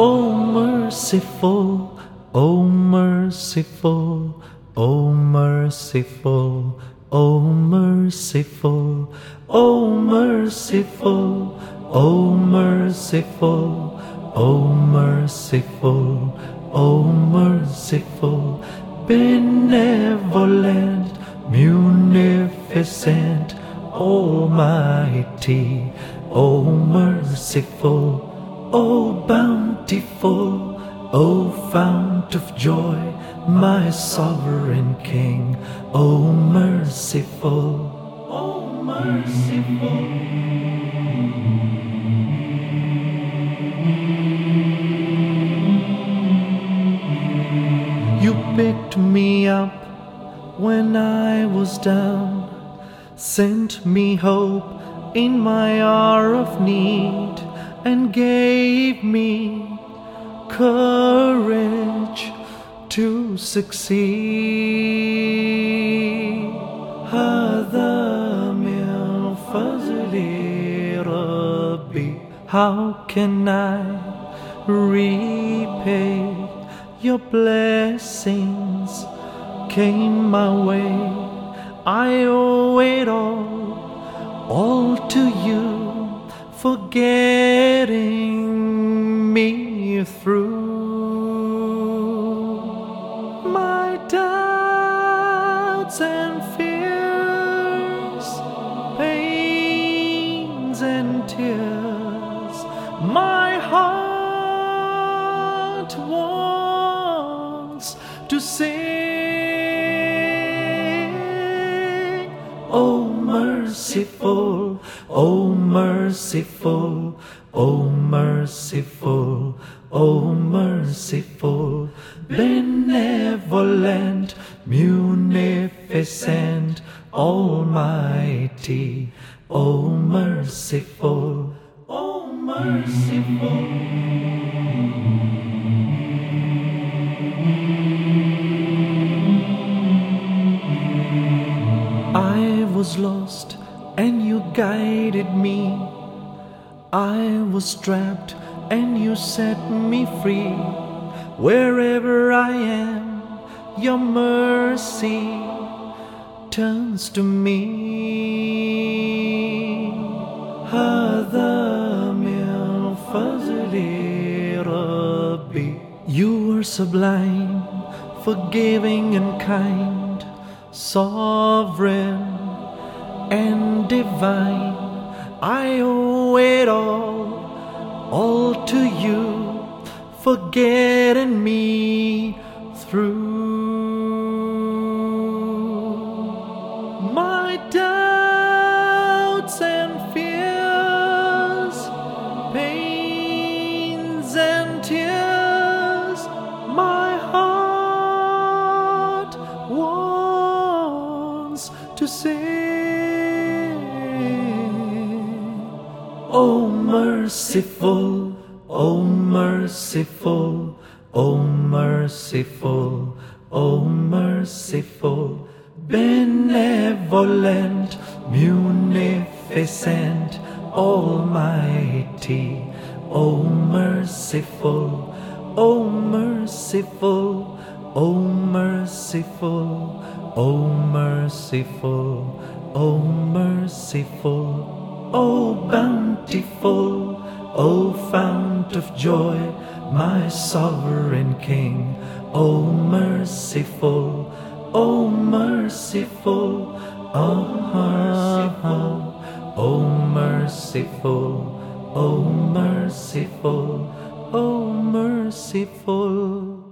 O merciful, O merciful, O merciful, O merciful, O merciful, O merciful, O merciful, O merciful, benevolent, munificent, almighty, O merciful. O bountiful, O fount of joy, my sovereign King, O merciful, O merciful. You picked me up when I was down, sent me hope in my hour of need and gave me courage to succeed. How can I repay your blessings? Came my way. I owe it all, all to you for getting me through my doubts and fears, pains and tears. My heart wants to sing. Oh merciful, O merciful, O merciful, O merciful, benevolent, munificent, almighty, O merciful, O merciful. and you guided me. I was trapped and you set me free. Wherever I am, your mercy turns to me. You were sublime, forgiving and kind, sovereign and divine. I owe it all, all to you for getting me through my doubts and fears, pains and tears. My heart wants to say. O merciful, O merciful, O merciful, O merciful, benevolent, munificent, almighty, O merciful, O merciful, O merciful, O merciful, O merciful. O bountiful, O fount of joy, my sovereign King, O merciful, O merciful, O merciful, O merciful, O merciful, O merciful.